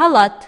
حلط.